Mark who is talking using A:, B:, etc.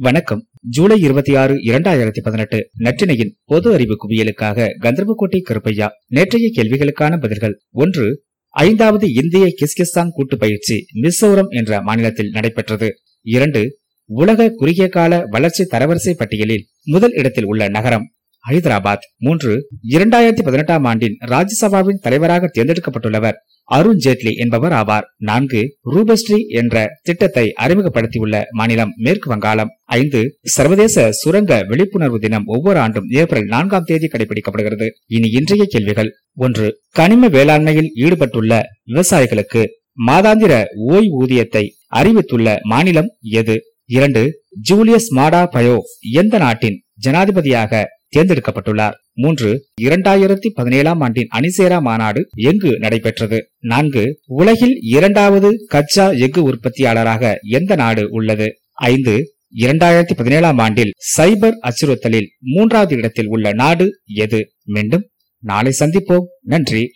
A: வணக்கம். ஜூலை இருபத்தி ஆறு இரண்டாயிரத்தி பதினெட்டு நற்றினையின் பொது அறிவு குவியலுக்காக கந்தர்வக்கோட்டை கருப்பையா நேற்றைய கேள்விகளுக்கான பதில்கள். ஒன்று ஐந்தாவது இந்திய கிஸ்கிஸ்தான் கூட்டு பயிற்சி மிசோரம் என்ற மாநிலத்தில் நடைபெற்றது. இரண்டு உலக குறுகிய கால வளர்ச்சி தரவரிசை பட்டியலில் முதல் இடத்தில் உள்ள நகரம். ஹைதராபாத். மூன்று இரண்டாயிரத்தி பதினெட்டாம் ஆண்டின் ராஜ்யசபாவின் தலைவராக தேர்ந்தெடுக்கப்பட்டுள்ளவர் அருண் ஜேட்லி என்பவர் ஆவார். நான்கு ரூபஸ்ரீ என்ற திட்டத்தை அறிமுகப்படுத்தியுள்ள மாநிலம் மேற்கு வங்காளம். ஐந்து சர்வதேச சுரங்க விழிப்புணர்வு தினம் ஒவ்வொரு ஆண்டும் ஏப்ரல் நான்காம் தேதி கடைபிடிக்கப்படுகிறது. இனி இன்றைய கேள்விகள். ஒன்று கனிம வேளாண்மையில் ஈடுபட்டுள்ள விவசாயிகளுக்கு மாதாந்திர ஓய்வூதியத்தை அறிவித்துள்ள மாநிலம் எது? இரண்டு ஜூலியஸ் மாடா பயோ எந்த நாட்டின் ஜனாதிபதியாக தேர்ந்தெடுக்கப்பட்டுள்ளார். மூன்று இரண்டாயிரத்தி பதினேழாம் ஆண்டின் அணிசேரா மாநாடு எங்கு நடைபெற்றது? நான்கு உலகில் இரண்டாவது கச்சா எஃகு உற்பத்தியாளராக எந்த நாடு உள்ளது? ஐந்து இரண்டாயிரத்தி பதினேழாம் ஆண்டில் சைபர் அச்சுறுத்தலில் மூன்றாவது இடத்தில் உள்ள நாடு எது? மீண்டும் நாளை சந்திப்போம். நன்றி.